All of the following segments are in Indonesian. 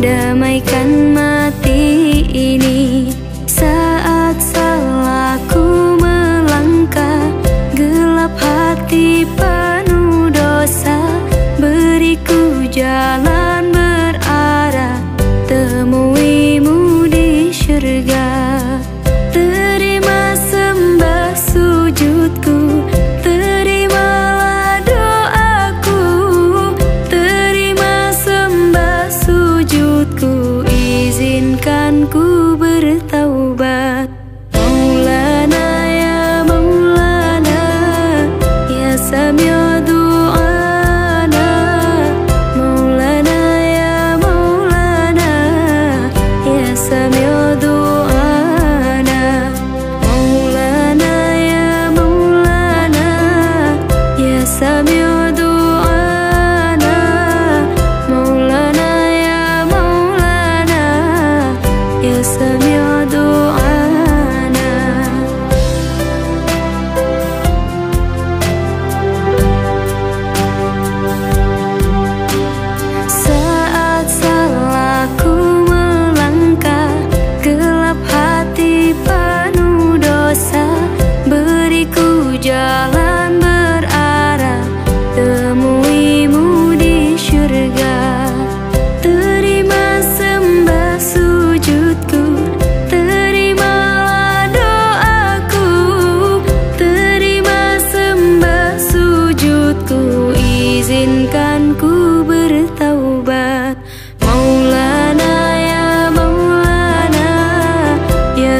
damaikan mati ini saat salahku melangkah. Gelap hati penuh dosa beriku jalan 夜色凉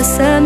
sa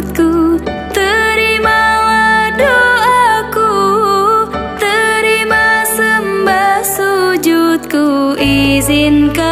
maksudku Terimalah doaku Terima sembah sujudku Izinkan